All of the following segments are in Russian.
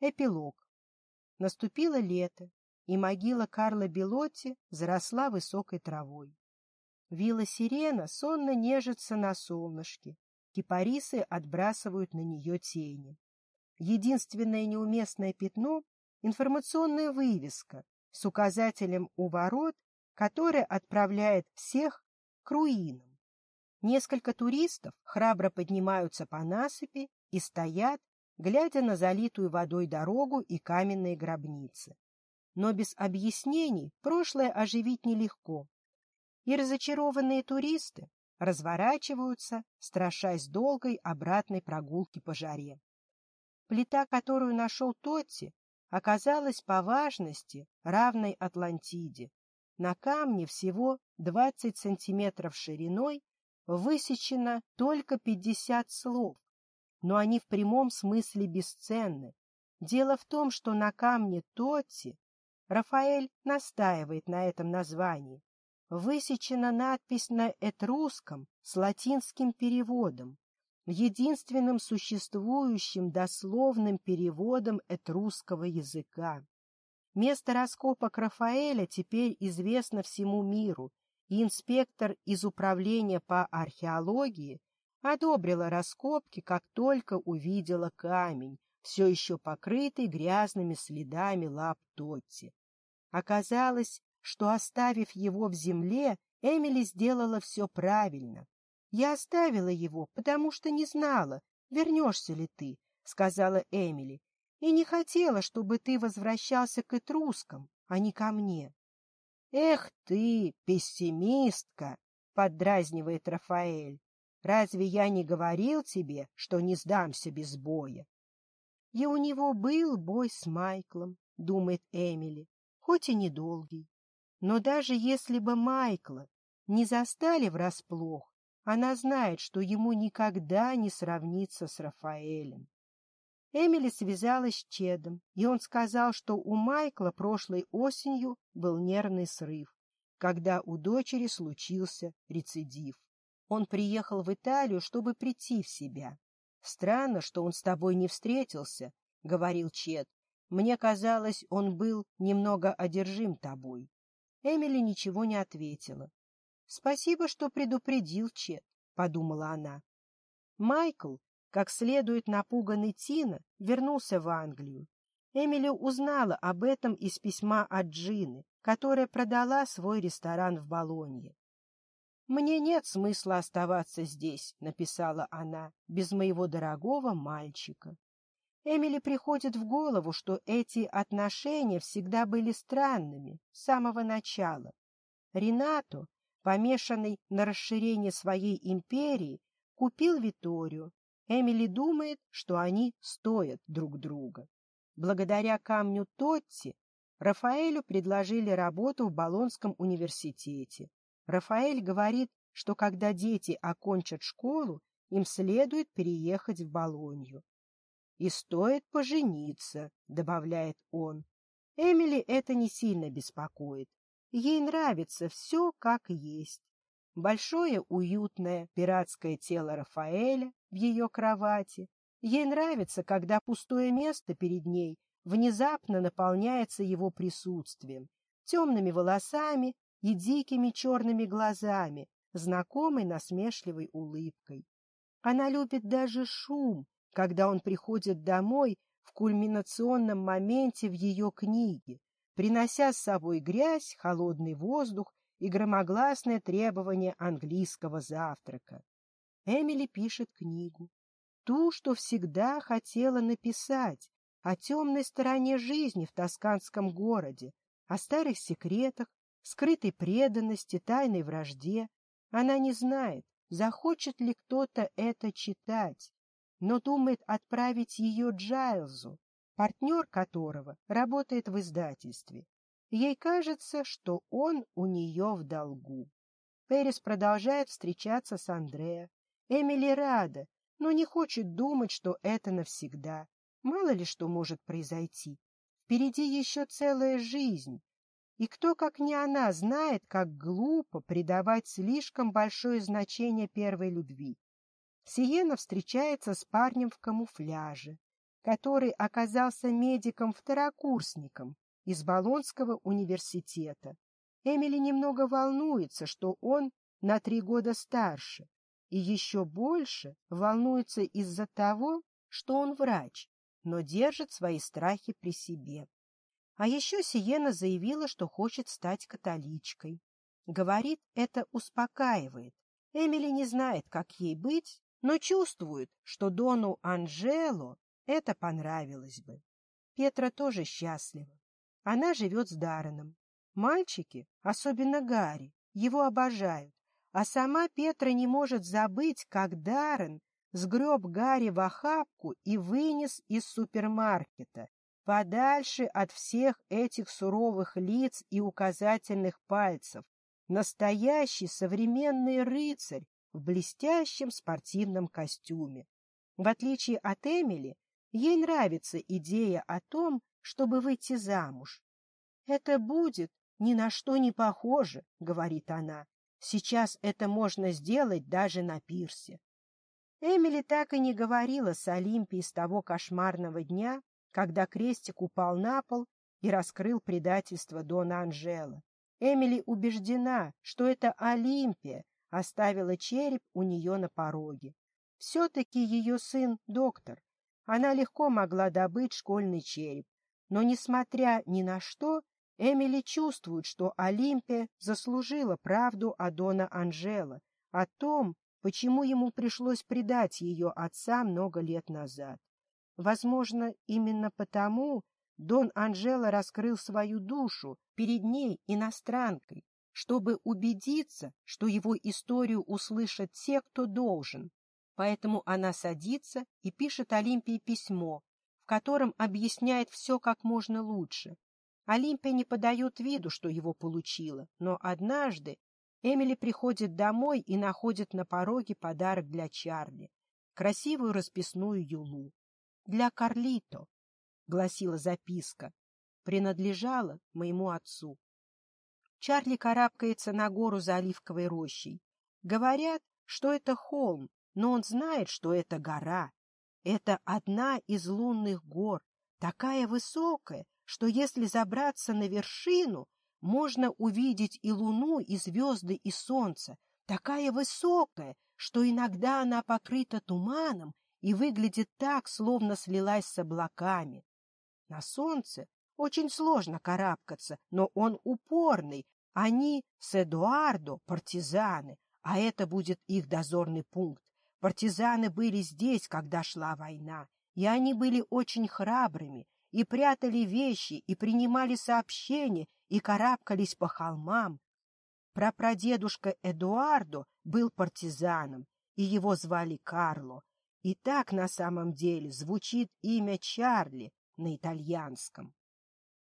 Эпилог. Наступило лето, и могила Карла Белотти заросла высокой травой. Вилла сирена сонно нежится на солнышке, кипарисы отбрасывают на нее тени. Единственное неуместное пятно — информационная вывеска с указателем у ворот, которая отправляет всех к руинам. Несколько туристов храбро поднимаются по насыпи и стоят, глядя на залитую водой дорогу и каменные гробницы. Но без объяснений прошлое оживить нелегко. И разочарованные туристы разворачиваются, страшась долгой обратной прогулки по жаре. Плита, которую нашел Тотти, оказалась по важности равной Атлантиде. На камне всего 20 сантиметров шириной высечено только 50 слов, но они в прямом смысле бесценны. Дело в том, что на камне Тотти, Рафаэль настаивает на этом названии, высечена надпись на этрусском с латинским переводом, единственным существующим дословным переводом этрусского языка. Место раскопок Рафаэля теперь известно всему миру, и инспектор из Управления по археологии одобрила раскопки, как только увидела камень, все еще покрытый грязными следами лап Тотти. Оказалось, что, оставив его в земле, Эмили сделала все правильно. «Я оставила его, потому что не знала, вернешься ли ты», — сказала Эмили, «и не хотела, чтобы ты возвращался к этрускам, а не ко мне». «Эх ты, пессимистка!» — поддразнивает Рафаэль. Разве я не говорил тебе, что не сдамся без боя? И у него был бой с Майклом, думает Эмили, хоть и недолгий. Но даже если бы Майкла не застали врасплох, она знает, что ему никогда не сравнится с Рафаэлем. Эмили связалась с Чедом, и он сказал, что у Майкла прошлой осенью был нервный срыв, когда у дочери случился рецидив. Он приехал в Италию, чтобы прийти в себя. «Странно, что он с тобой не встретился», — говорил Чет. «Мне казалось, он был немного одержим тобой». Эмили ничего не ответила. «Спасибо, что предупредил Чет», — подумала она. Майкл, как следует напуганный Тина, вернулся в Англию. Эмили узнала об этом из письма от Джины, которая продала свой ресторан в Болонье. «Мне нет смысла оставаться здесь», — написала она, — «без моего дорогого мальчика». Эмили приходит в голову, что эти отношения всегда были странными с самого начала. Ренато, помешанный на расширении своей империи, купил Виторию. Эмили думает, что они стоят друг друга. Благодаря камню Тотти Рафаэлю предложили работу в Болонском университете. Рафаэль говорит, что когда дети окончат школу, им следует переехать в Болонью. «И стоит пожениться», — добавляет он. Эмили это не сильно беспокоит. Ей нравится все как есть. Большое, уютное пиратское тело Рафаэля в ее кровати. Ей нравится, когда пустое место перед ней внезапно наполняется его присутствием, темными волосами и дикими черными глазами, знакомой насмешливой улыбкой. Она любит даже шум, когда он приходит домой в кульминационном моменте в ее книге, принося с собой грязь, холодный воздух и громогласное требование английского завтрака. Эмили пишет книгу. Ту, что всегда хотела написать, о темной стороне жизни в тосканском городе, о старых секретах, скрытой преданности, тайной вражде. Она не знает, захочет ли кто-то это читать, но думает отправить ее Джайлзу, партнер которого работает в издательстве. Ей кажется, что он у нее в долгу. Перес продолжает встречаться с Андреа. Эмили рада, но не хочет думать, что это навсегда. Мало ли что может произойти. Впереди еще целая жизнь, и кто, как не она, знает, как глупо придавать слишком большое значение первой любви. Сиена встречается с парнем в камуфляже, который оказался медиком-второкурсником из Болонского университета. Эмили немного волнуется, что он на три года старше, и еще больше волнуется из-за того, что он врач, но держит свои страхи при себе. А еще Сиена заявила, что хочет стать католичкой. Говорит, это успокаивает. Эмили не знает, как ей быть, но чувствует, что Дону Анжело это понравилось бы. Петра тоже счастлива. Она живет с Дарреном. Мальчики, особенно Гарри, его обожают. А сама Петра не может забыть, как Даррен сгреб Гарри в охапку и вынес из супермаркета, подальше от всех этих суровых лиц и указательных пальцев, настоящий современный рыцарь в блестящем спортивном костюме. В отличие от Эмили, ей нравится идея о том, чтобы выйти замуж. «Это будет ни на что не похоже», — говорит она. «Сейчас это можно сделать даже на пирсе». Эмили так и не говорила с Олимпией с того кошмарного дня, когда крестик упал на пол и раскрыл предательство Дона Анжела. Эмили убеждена, что это Олимпия оставила череп у нее на пороге. Все-таки ее сын — доктор. Она легко могла добыть школьный череп, но, несмотря ни на что, Эмили чувствует, что Олимпия заслужила правду о Дона Анжела, о том, почему ему пришлось предать ее отца много лет назад. Возможно, именно потому Дон Анжела раскрыл свою душу перед ней, иностранкой, чтобы убедиться, что его историю услышат те, кто должен. Поэтому она садится и пишет Олимпии письмо, в котором объясняет все как можно лучше. Олимпия не подает виду, что его получила, но однажды Эмили приходит домой и находит на пороге подарок для Чарли — красивую расписную юлу для Карлито, — гласила записка, — принадлежала моему отцу. Чарли карабкается на гору за оливковой рощей. Говорят, что это холм, но он знает, что это гора. Это одна из лунных гор, такая высокая, что если забраться на вершину, можно увидеть и луну, и звезды, и солнце, такая высокая, что иногда она покрыта туманом и выглядит так, словно слилась с облаками. На солнце очень сложно карабкаться, но он упорный. Они с Эдуардо партизаны, а это будет их дозорный пункт. Партизаны были здесь, когда шла война, и они были очень храбрыми, и прятали вещи, и принимали сообщения, и карабкались по холмам. Прапрадедушка Эдуардо был партизаном, и его звали Карло, и так на самом деле звучит имя Чарли на итальянском.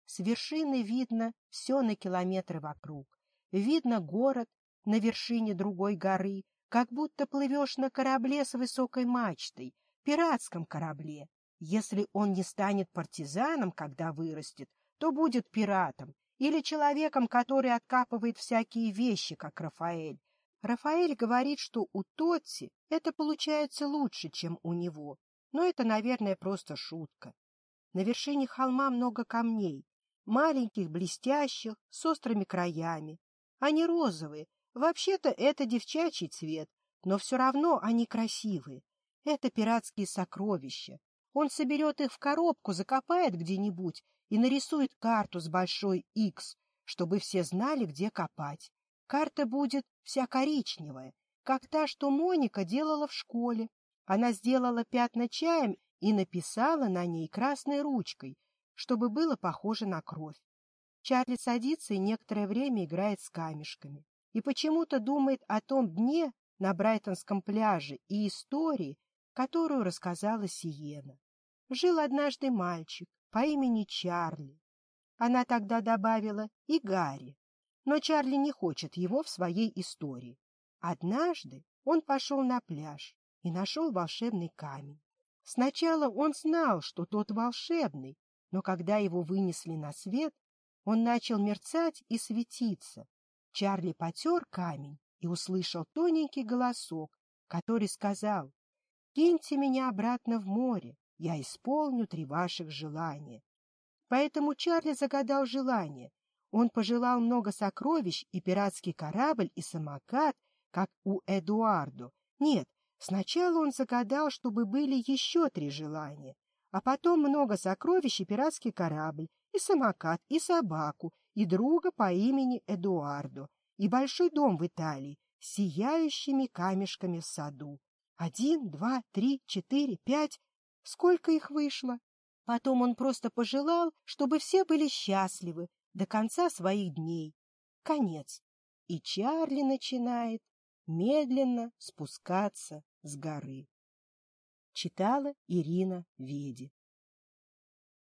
С вершины видно все на километры вокруг. Видно город на вершине другой горы, как будто плывешь на корабле с высокой мачтой, пиратском корабле. Если он не станет партизаном, когда вырастет, то будет пиратом или человеком, который откапывает всякие вещи, как Рафаэль, Рафаэль говорит, что у Тотти это получается лучше, чем у него, но это, наверное, просто шутка. На вершине холма много камней, маленьких, блестящих, с острыми краями. Они розовые, вообще-то это девчачий цвет, но все равно они красивые. Это пиратские сокровища. Он соберет их в коробку, закопает где-нибудь и нарисует карту с большой «Х», чтобы все знали, где копать. Карта будет вся коричневая, как та, что Моника делала в школе. Она сделала пятна чаем и написала на ней красной ручкой, чтобы было похоже на кровь. Чарли садится и некоторое время играет с камешками. И почему-то думает о том дне на Брайтонском пляже и истории, которую рассказала Сиена. Жил однажды мальчик по имени Чарли. Она тогда добавила и Гарри но Чарли не хочет его в своей истории. Однажды он пошел на пляж и нашел волшебный камень. Сначала он знал, что тот волшебный, но когда его вынесли на свет, он начал мерцать и светиться. Чарли потер камень и услышал тоненький голосок, который сказал «Киньте меня обратно в море, я исполню три ваших желания». Поэтому Чарли загадал желание, он пожелал много сокровищ и пиратский корабль, и самокат, как у Эдуарду. Нет, сначала он загадал, чтобы были еще три желания, а потом много сокровищ и пиратский корабль, и самокат, и собаку, и друга по имени Эдуарду и большой дом в Италии с сияющими камешками в саду. Один, два, три, четыре, пять. Сколько их вышло? Потом он просто пожелал, чтобы все были счастливы, до конца своих дней. Конец. И Чарли начинает медленно спускаться с горы. Читала Ирина Веди.